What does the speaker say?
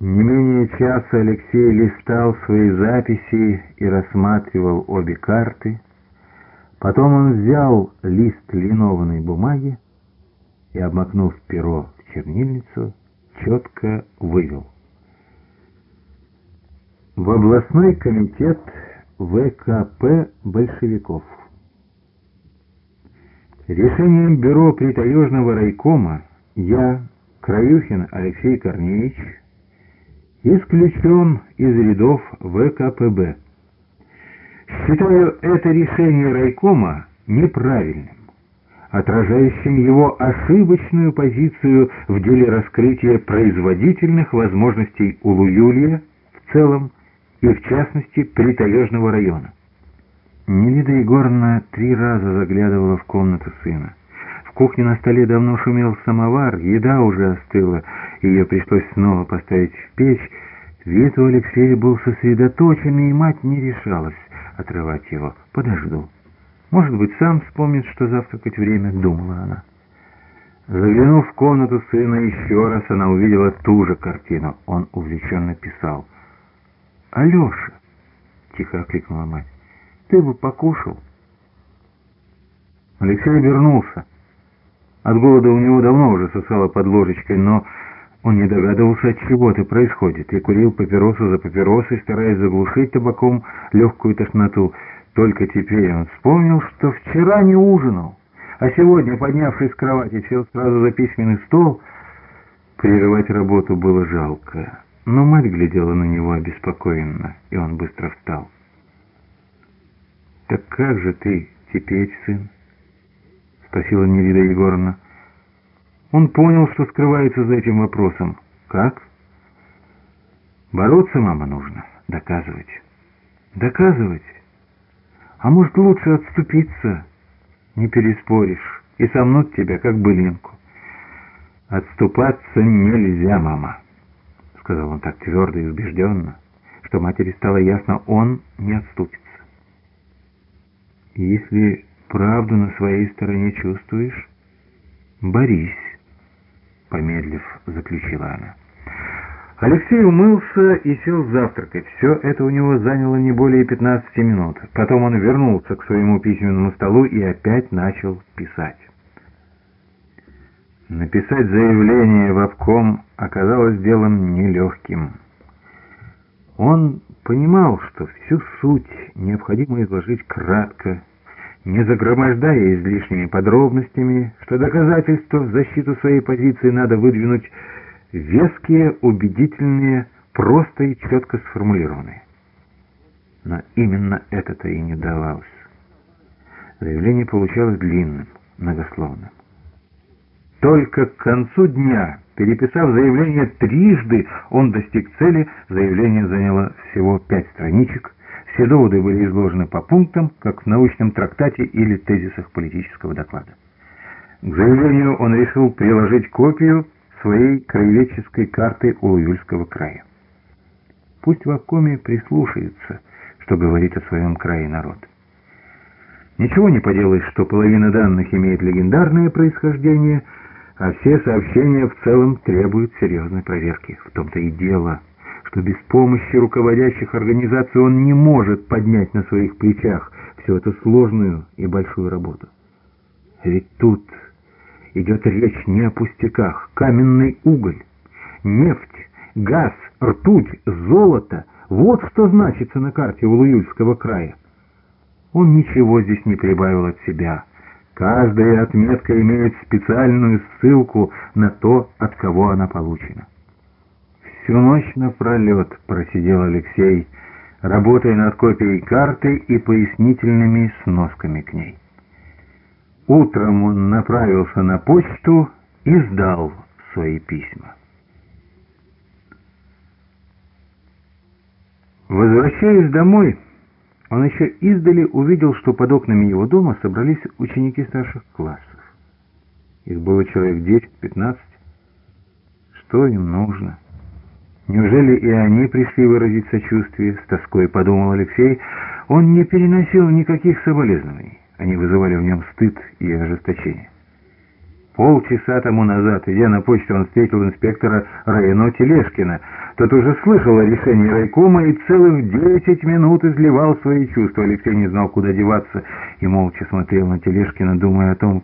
Не менее часа Алексей листал свои записи и рассматривал обе карты. Потом он взял лист линованной бумаги и, обмакнув перо в чернильницу, четко вывел. В областной комитет ВКП большевиков. Решением бюро притаежного райкома я, Краюхин Алексей Корнеевич, исключен из рядов ВКПБ. Считаю это решение райкома неправильным, отражающим его ошибочную позицию в деле раскрытия производительных возможностей Улу-Юлия в целом и, в частности, Притаежного района. Нелида Егоровна три раза заглядывала в комнату сына. В кухне на столе давно шумел самовар, еда уже остыла, ее пришлось снова поставить в печь. Вид у Алексея был сосредоточенный, и мать не решалась отрывать его. «Подожду. Может быть, сам вспомнит, что завтракать время», — думала она. Заглянув в комнату сына еще раз, она увидела ту же картину. Он увлеченно писал. «Алеша!» — тихо окликнула мать. «Ты бы покушал?» Алексей обернулся. От голода у него давно уже сосало под ложечкой, но он не догадывался, от чего это происходит, и курил папиросу за папиросой, стараясь заглушить табаком легкую тошноту. Только теперь он вспомнил, что вчера не ужинал, а сегодня, поднявшись с кровати, сел сразу за письменный стол. Прерывать работу было жалко, но мать глядела на него обеспокоенно, и он быстро встал. «Так как же ты теперь, сын?» — спросила Нелида Егоровна. Он понял, что скрывается за этим вопросом. Как? Бороться, мама, нужно. Доказывать. Доказывать? А может, лучше отступиться? Не переспоришь. И сомнут тебя, как былинку. Отступаться нельзя, мама, сказал он так твердо и убежденно, что матери стало ясно, он не отступится. Если правду на своей стороне чувствуешь, борись. Помедлив, заключила она. Алексей умылся и сел завтракать. Все это у него заняло не более 15 минут. Потом он вернулся к своему письменному столу и опять начал писать. Написать заявление в обком оказалось делом нелегким. Он понимал, что всю суть необходимо изложить кратко, не загромождая излишними подробностями, что доказательства в защиту своей позиции надо выдвинуть веские, убедительные, просто и четко сформулированные. Но именно это-то и не давалось. Заявление получалось длинным, многословным. Только к концу дня, переписав заявление трижды, он достиг цели, заявление заняло всего пять страничек, все доводы были изложены по пунктам, как в научном трактате или тезисах политического доклада. К заявлению он решил приложить копию своей краеведческой карты Улуюльского края. Пусть в обкоме прислушаются, что говорит о своем крае народ. Ничего не поделаешь, что половина данных имеет легендарное происхождение, а все сообщения в целом требуют серьезной проверки. В том-то и дело – что без помощи руководящих организаций он не может поднять на своих плечах всю эту сложную и большую работу. Ведь тут идет речь не о пустяках. Каменный уголь, нефть, газ, ртуть, золото — вот что значится на карте Улуюльского края. Он ничего здесь не прибавил от себя. Каждая отметка имеет специальную ссылку на то, от кого она получена. Всю ночь напролет просидел Алексей, работая над копией карты и пояснительными сносками к ней. Утром он направился на почту и сдал свои письма. Возвращаясь домой, он еще издали увидел, что под окнами его дома собрались ученики старших классов. Их было человек 10-15. Что им нужно? Неужели и они пришли выразить сочувствие? С тоской подумал Алексей. Он не переносил никаких соболезнований. Они вызывали в нем стыд и ожесточение. Полчаса тому назад, идя на почту, он встретил инспектора Райно Телешкина. Тот уже слышал о решении райкома и целых десять минут изливал свои чувства. Алексей не знал, куда деваться, и молча смотрел на Телешкина, думая о том,